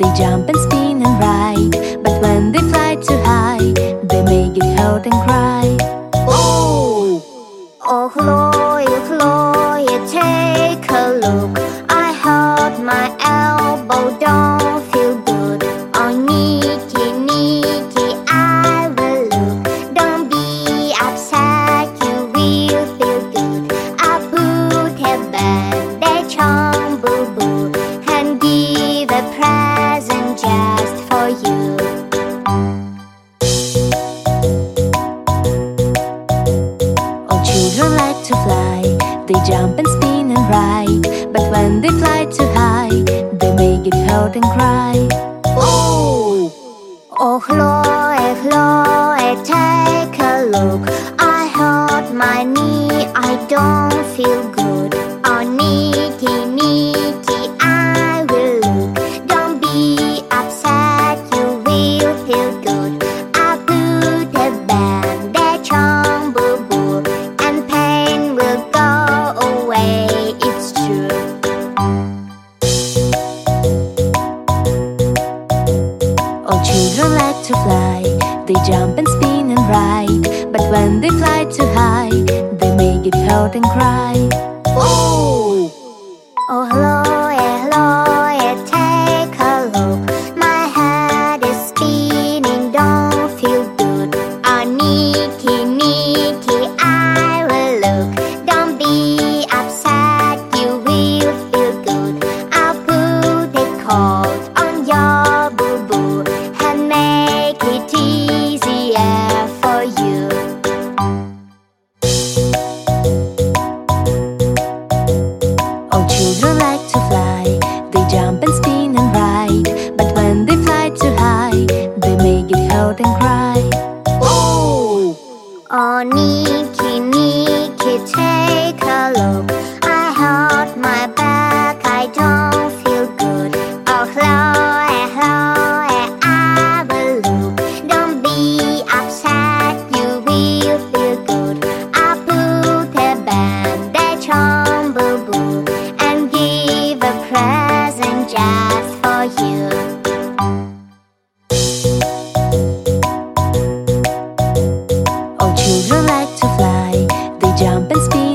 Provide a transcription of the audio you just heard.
They jump and spin and ride But when they fly too high They may get hurt and cry Oh! Oh, Chloe, children like to fly They jump and spin and ride But when they fly too high They make it hurt and cry Oh! Oh, Chloe, Chloe, take a look. I hurt my knee, I don't feel good. They jump and spin and ride But when they fly too high They may get hurt and cry Oh! Cry Children like to fly, they jump and spin.